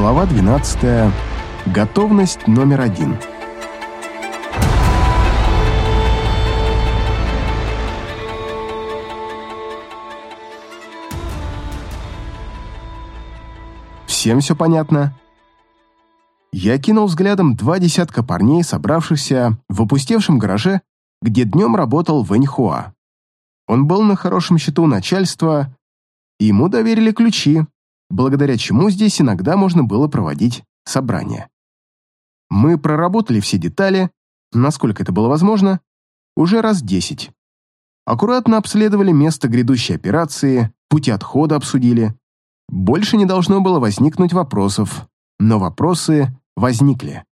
Глава 12. Готовность номер один. Всем все понятно? Я кинул взглядом два десятка парней, собравшихся в опустевшем гараже, где днем работал Вэньхуа. Он был на хорошем счету начальства, и ему доверили ключи, благодаря чему здесь иногда можно было проводить собрания. Мы проработали все детали, насколько это было возможно, уже раз десять. Аккуратно обследовали место грядущей операции, пути отхода обсудили. Больше не должно было возникнуть вопросов, но вопросы возникли.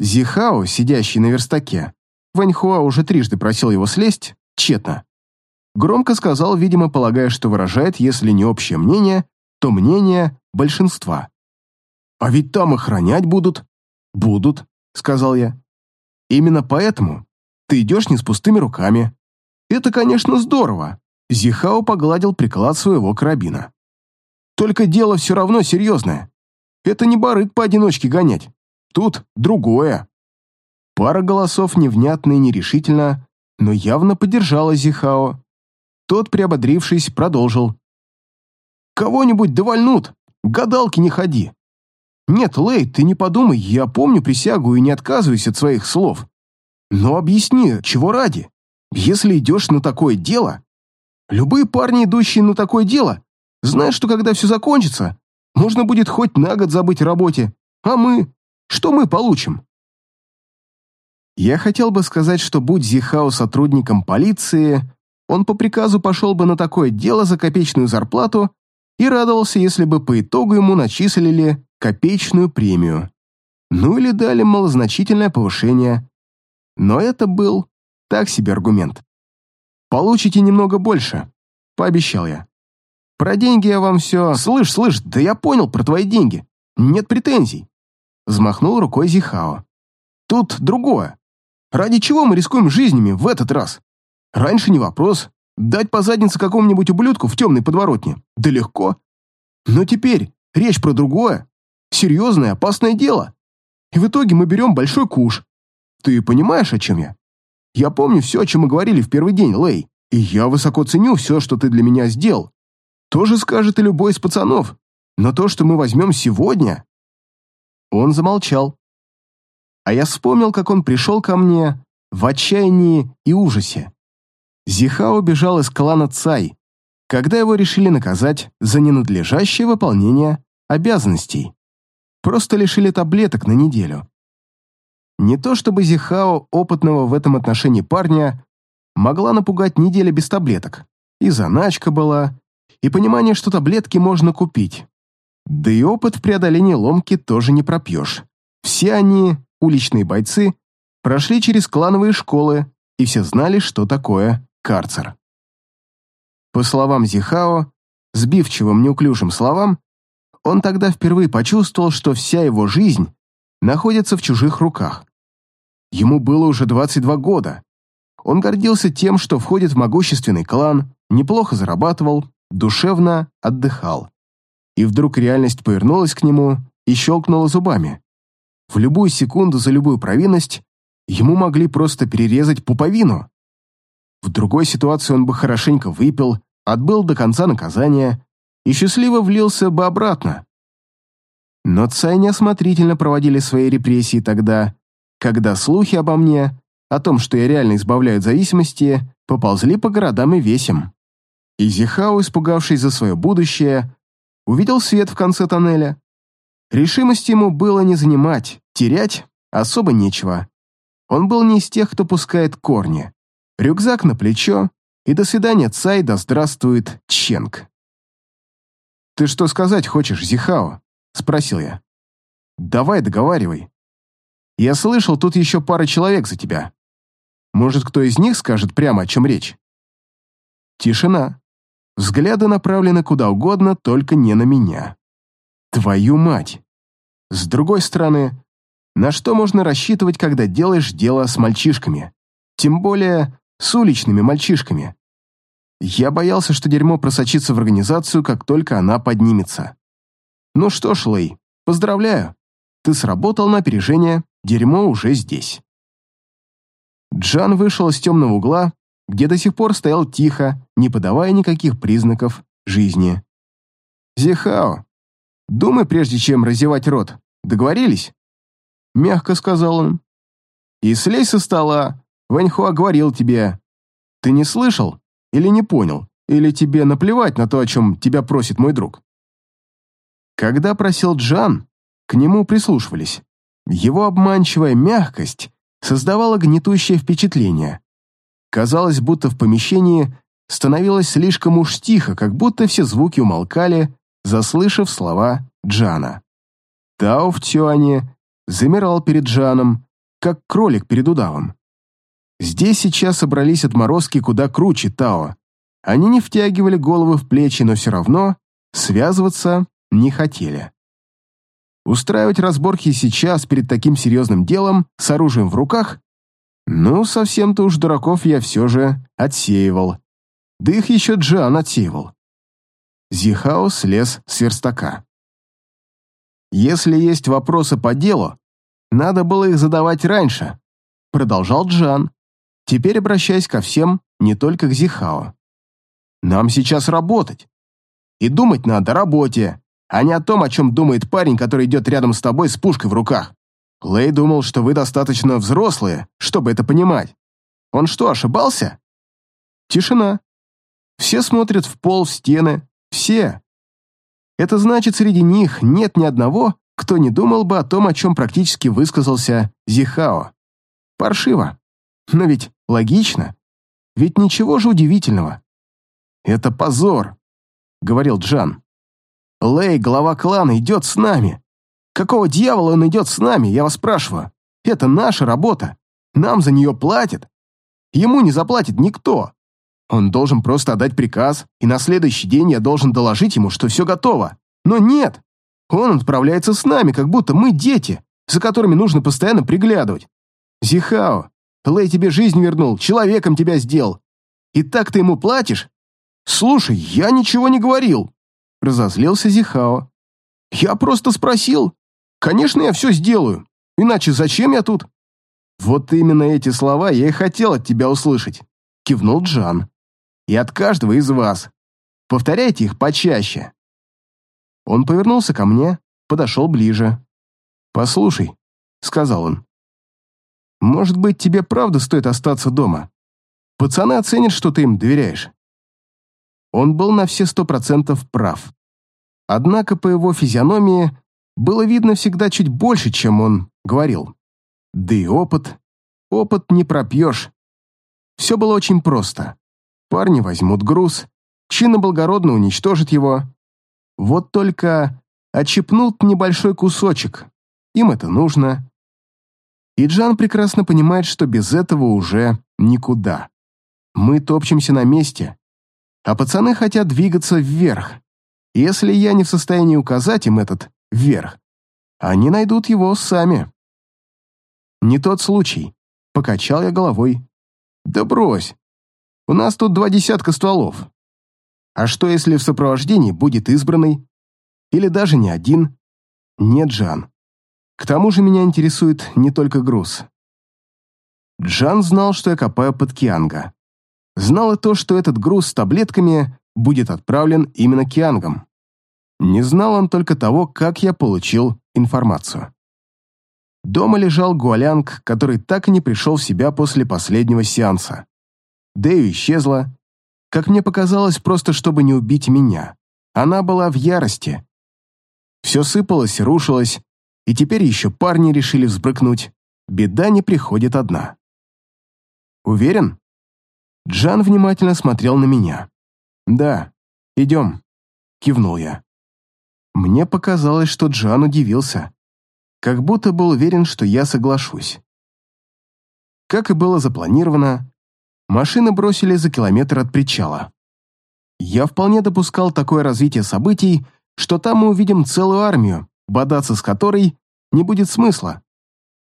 Зихао, сидящий на верстаке, Ваньхуа уже трижды просил его слезть, тщетно. Громко сказал, видимо, полагая, что выражает, если не общее мнение, то мнение большинства. «А ведь там охранять будут». «Будут», — сказал я. «Именно поэтому ты идешь не с пустыми руками. Это, конечно, здорово». Зихао погладил приклад своего карабина. «Только дело все равно серьезное. Это не барык поодиночке гонять. Тут другое». Пара голосов невнятно и нерешительно, но явно поддержала Зихао. Тот, приободрившись, продолжил. Кого-нибудь довольнут, гадалки не ходи. Нет, Лей, ты не подумай, я помню присягу и не отказываюсь от своих слов. Но объясни, чего ради? Если идешь на такое дело... Любые парни, идущие на такое дело, знают, что когда все закончится, можно будет хоть на год забыть работе. А мы? Что мы получим? Я хотел бы сказать, что будь Зихао сотрудником полиции, он по приказу пошел бы на такое дело за копеечную зарплату и радовался, если бы по итогу ему начислили копеечную премию. Ну или дали малозначительное повышение. Но это был так себе аргумент. «Получите немного больше», — пообещал я. «Про деньги я вам все...» «Слышь, слышь, да я понял про твои деньги. Нет претензий», — взмахнул рукой Зихао. «Тут другое. Ради чего мы рискуем жизнями в этот раз? Раньше не вопрос, Дать по заднице какому-нибудь ублюдку в темной подворотне? Да легко. Но теперь речь про другое. Серьезное, опасное дело. И в итоге мы берем большой куш. Ты понимаешь, о чем я? Я помню все, о чем мы говорили в первый день, Лей. И я высоко ценю все, что ты для меня сделал. Тоже скажет и любой из пацанов. Но то, что мы возьмем сегодня... Он замолчал. А я вспомнил, как он пришел ко мне в отчаянии и ужасе. Зихао бежал из клана Цай, когда его решили наказать за ненадлежащее выполнение обязанностей. Просто лишили таблеток на неделю. Не то чтобы Зихао, опытного в этом отношении парня, могла напугать неделя без таблеток. И заначка была, и понимание, что таблетки можно купить. Да и опыт в преодолении ломки тоже не пропьешь. Все они, уличные бойцы, прошли через клановые школы, и все знали, что такое карцер. По словам Зихао, сбивчивым неуклюжим словам, он тогда впервые почувствовал, что вся его жизнь находится в чужих руках. Ему было уже 22 года. Он гордился тем, что входит в могущественный клан, неплохо зарабатывал, душевно отдыхал. И вдруг реальность повернулась к нему и щелкнула зубами. В любую секунду за любую провинность ему могли просто перерезать пуповину. В другой ситуации он бы хорошенько выпил, отбыл до конца наказания и счастливо влился бы обратно. Но Цай неосмотрительно проводили свои репрессии тогда, когда слухи обо мне, о том, что я реально избавляю от зависимости, поползли по городам и весям. И Зихао, испугавшись за свое будущее, увидел свет в конце тоннеля. Решимости ему было не занимать, терять особо нечего. Он был не из тех, кто пускает корни. Рюкзак на плечо, и до свидания, Цай, да здравствует Ченг. «Ты что сказать хочешь, Зихао?» — спросил я. «Давай, договаривай. Я слышал, тут еще пара человек за тебя. Может, кто из них скажет прямо, о чем речь?» Тишина. Взгляды направлены куда угодно, только не на меня. Твою мать! С другой стороны, на что можно рассчитывать, когда делаешь дело с мальчишками? Тем более с уличными мальчишками. Я боялся, что дерьмо просочится в организацию, как только она поднимется. Ну что ж, Лэй, Поздравляю, ты сработал на опережение, дерьмо уже здесь. Джан вышел из темного угла, где до сих пор стоял тихо, не подавая никаких признаков жизни. «Зихао, думай, прежде чем разевать рот. Договорились?» Мягко сказал он. «И слезь со стола. Ваньхуа говорил тебе. Ты не слышал или не понял? Или тебе наплевать на то, о чем тебя просит мой друг?» Когда просил Джан, к нему прислушивались. Его обманчивая мягкость создавала гнетущее впечатление. Казалось, будто в помещении становилось слишком уж тихо, как будто все звуки умолкали, заслышав слова Джана. Тао в Тюане замирал перед Джаном, как кролик перед удавом. Здесь сейчас собрались отморозки куда круче Тао. Они не втягивали головы в плечи, но все равно связываться не хотели. Устраивать разборки сейчас перед таким серьезным делом с оружием в руках? Ну, совсем-то уж дураков я все же отсеивал. Да их еще Джан отсеивал. Зихао слез с верстака. «Если есть вопросы по делу, надо было их задавать раньше», продолжал Джан. «Теперь обращаясь ко всем, не только к Зихао. Нам сейчас работать. И думать надо о работе, а не о том, о чем думает парень, который идет рядом с тобой с пушкой в руках. Лэй думал, что вы достаточно взрослые, чтобы это понимать. Он что, ошибался? Тишина. Все смотрят в пол, в стены. Все. Это значит, среди них нет ни одного, кто не думал бы о том, о чем практически высказался Зихао. Паршиво. Но ведь логично. Ведь ничего же удивительного. «Это позор», — говорил Джан. Лэй, глава клана, идет с нами. Какого дьявола он идет с нами, я вас спрашиваю? Это наша работа. Нам за нее платят. Ему не заплатит никто. Он должен просто отдать приказ, и на следующий день я должен доложить ему, что все готово. Но нет. Он отправляется с нами, как будто мы дети, за которыми нужно постоянно приглядывать. Зихао, Лэй тебе жизнь вернул, человеком тебя сделал. И так ты ему платишь? Слушай, я ничего не говорил. Разозлился Зихао. «Я просто спросил. Конечно, я все сделаю. Иначе зачем я тут?» «Вот именно эти слова я и хотел от тебя услышать», — кивнул Джан. «И от каждого из вас. Повторяйте их почаще». Он повернулся ко мне, подошел ближе. «Послушай», — сказал он. «Может быть, тебе правда стоит остаться дома? Пацаны оценят, что ты им доверяешь». Он был на все сто процентов прав. Однако по его физиономии было видно всегда чуть больше, чем он говорил. Да и опыт. Опыт не пропьешь. Все было очень просто. Парни возьмут груз, чинно благородно уничтожат его. Вот только отщипнут небольшой кусочек. Им это нужно. И Джан прекрасно понимает, что без этого уже никуда. Мы топчемся на месте, а пацаны хотят двигаться вверх. Если я не в состоянии указать им этот вверх, они найдут его сами. Не тот случай. Покачал я головой. Да брось. У нас тут два десятка стволов. А что, если в сопровождении будет избранный? Или даже не один? Нет, Джан. К тому же меня интересует не только груз. Джан знал, что я копаю под Кианга. Знал и то, что этот груз с таблетками будет отправлен именно Киангом. Не знал он только того, как я получил информацию. Дома лежал Гуалянг, который так и не пришел в себя после последнего сеанса. Дэю исчезла, как мне показалось, просто чтобы не убить меня. Она была в ярости. Все сыпалось рушилось, и теперь еще парни решили взбрыкнуть. Беда не приходит одна. Уверен? Джан внимательно смотрел на меня. «Да, идем», — кивнул я. Мне показалось, что Джан удивился, как будто был уверен, что я соглашусь. Как и было запланировано, машины бросили за километр от причала. Я вполне допускал такое развитие событий, что там мы увидим целую армию, бодаться с которой не будет смысла.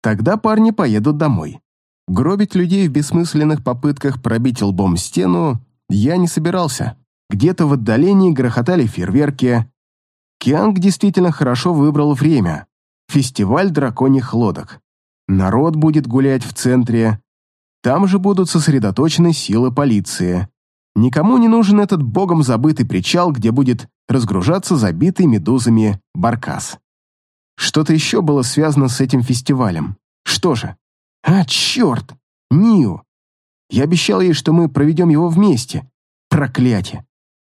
Тогда парни поедут домой. Гробить людей в бессмысленных попытках пробить лбом стену я не собирался. Где-то в отдалении грохотали фейерверки. Кианг действительно хорошо выбрал время. Фестиваль драконьих лодок. Народ будет гулять в центре. Там же будут сосредоточены силы полиции. Никому не нужен этот богом забытый причал, где будет разгружаться забитый медузами баркас. Что-то еще было связано с этим фестивалем. Что же? А, черт! Нию! Я обещал ей, что мы проведем его вместе. Проклятие!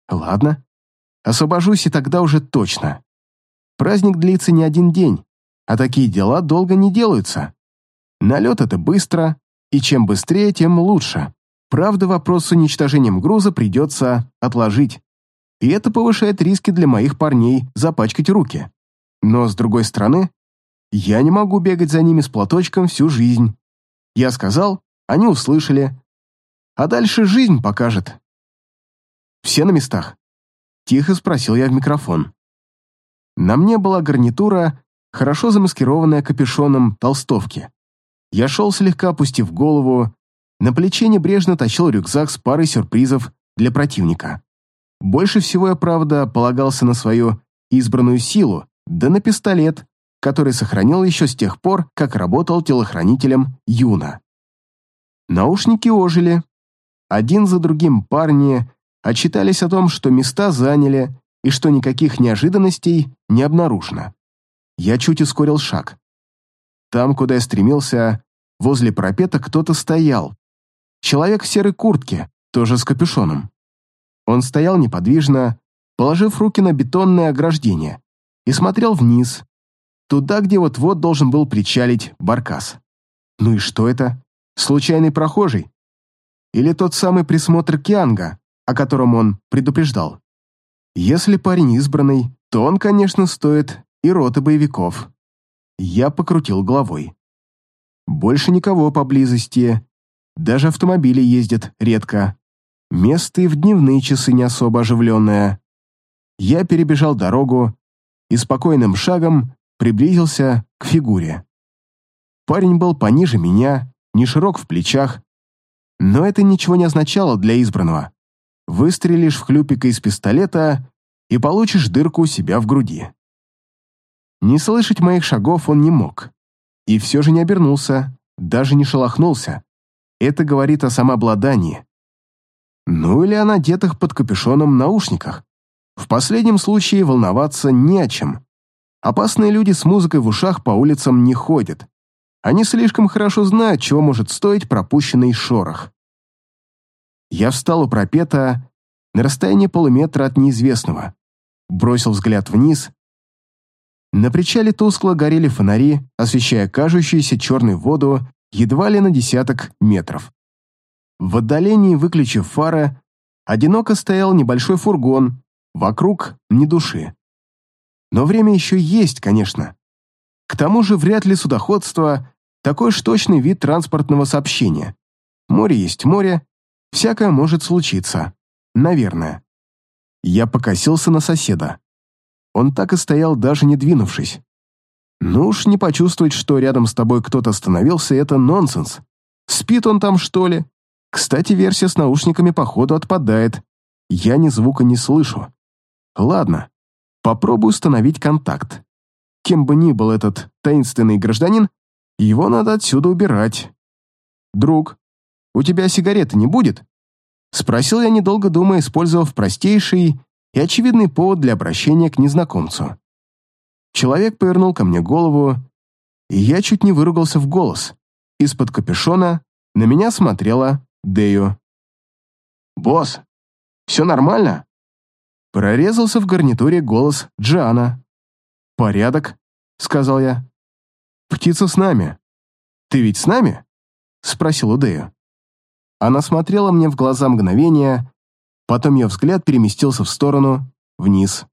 Ладно. Освобожусь и тогда уже точно. Праздник длится не один день, а такие дела долго не делаются. Налет — это быстро, и чем быстрее, тем лучше. Правда, вопрос с уничтожением груза придется отложить. И это повышает риски для моих парней запачкать руки. Но, с другой стороны, я не могу бегать за ними с платочком всю жизнь. Я сказал, они услышали. А дальше жизнь покажет. Все на местах? Тихо спросил я в микрофон. На мне была гарнитура, хорошо замаскированная капюшоном толстовки. Я шел слегка опустив голову, на плече небрежно тащил рюкзак с парой сюрпризов для противника. Больше всего я, правда, полагался на свою избранную силу, да на пистолет, который сохранил еще с тех пор, как работал телохранителем Юна. Наушники ожили. Один за другим парни отчитались о том, что места заняли и что никаких неожиданностей не обнаружено. Я чуть ускорил шаг. Там, куда я стремился, возле пропета кто-то стоял. Человек в серой куртке, тоже с капюшоном. Он стоял неподвижно, положив руки на бетонное ограждение, и смотрел вниз, туда, где вот-вот должен был причалить баркас. Ну и что это? Случайный прохожий? Или тот самый присмотр Кианга, о котором он предупреждал? Если парень избранный, то он, конечно, стоит и роты боевиков. Я покрутил головой. Больше никого поблизости. Даже автомобили ездят редко. Место и в дневные часы не особо оживленное. Я перебежал дорогу и спокойным шагом приблизился к фигуре. Парень был пониже меня, не широк в плечах, но это ничего не означало для избранного. Выстрелишь в хлюпика из пистолета и получишь дырку у себя в груди. Не слышать моих шагов он не мог. И все же не обернулся, даже не шелохнулся. Это говорит о самообладании. Ну или о надетых под капюшоном наушниках. В последнем случае волноваться не о чем. Опасные люди с музыкой в ушах по улицам не ходят. Они слишком хорошо знают, чего может стоить пропущенный шорох. Я встал у пропета на расстоянии полуметра от неизвестного, бросил взгляд вниз. На причале тускло горели фонари, освещая кажущуюся черной воду едва ли на десяток метров. В отдалении, выключив фары, одиноко стоял небольшой фургон, вокруг ни души. Но время еще есть, конечно. К тому же вряд ли судоходство – такой ж точный вид транспортного сообщения. Море есть море, всякое может случиться. Наверное. Я покосился на соседа. Он так и стоял, даже не двинувшись. Ну уж не почувствовать, что рядом с тобой кто-то остановился, это нонсенс. Спит он там, что ли? Кстати, версия с наушниками, походу, отпадает. Я ни звука не слышу. Ладно, Попробую установить контакт. Кем бы ни был этот таинственный гражданин, его надо отсюда убирать. «Друг, у тебя сигареты не будет?» Спросил я, недолго думая, использовав простейший и очевидный повод для обращения к незнакомцу. Человек повернул ко мне голову, и я чуть не выругался в голос. Из-под капюшона на меня смотрела Дэю. «Босс, все нормально?» Прорезался в гарнитуре голос Джана. «Порядок», — сказал я. «Птица с нами. Ты ведь с нами?» — спросил Удею. Она смотрела мне в глаза мгновения, потом ее взгляд переместился в сторону, вниз.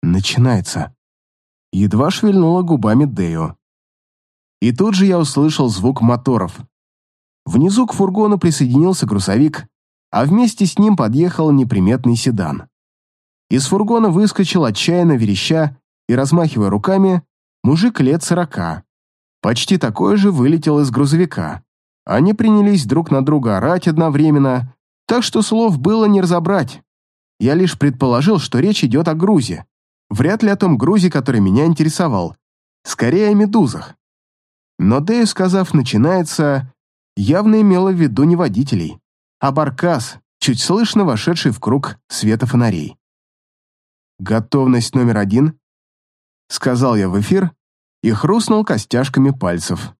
Начинается. Едва шевельнула губами Дею. И тут же я услышал звук моторов. Внизу к фургону присоединился грузовик, а вместе с ним подъехал неприметный седан. Из фургона выскочил отчаянно вереща и, размахивая руками, мужик лет сорока. Почти такой же вылетел из грузовика. Они принялись друг на друга орать одновременно, так что слов было не разобрать. я лишь предположил, что речь идет о грузе. Вряд ли о том грузе, который меня интересовал. Скорее о медузах. Но Дэю, сказав «начинается», явно имела в виду не водителей, а баркас, чуть слышно вошедший в круг света фонарей. «Готовность номер один», — сказал я в эфир и хрустнул костяшками пальцев.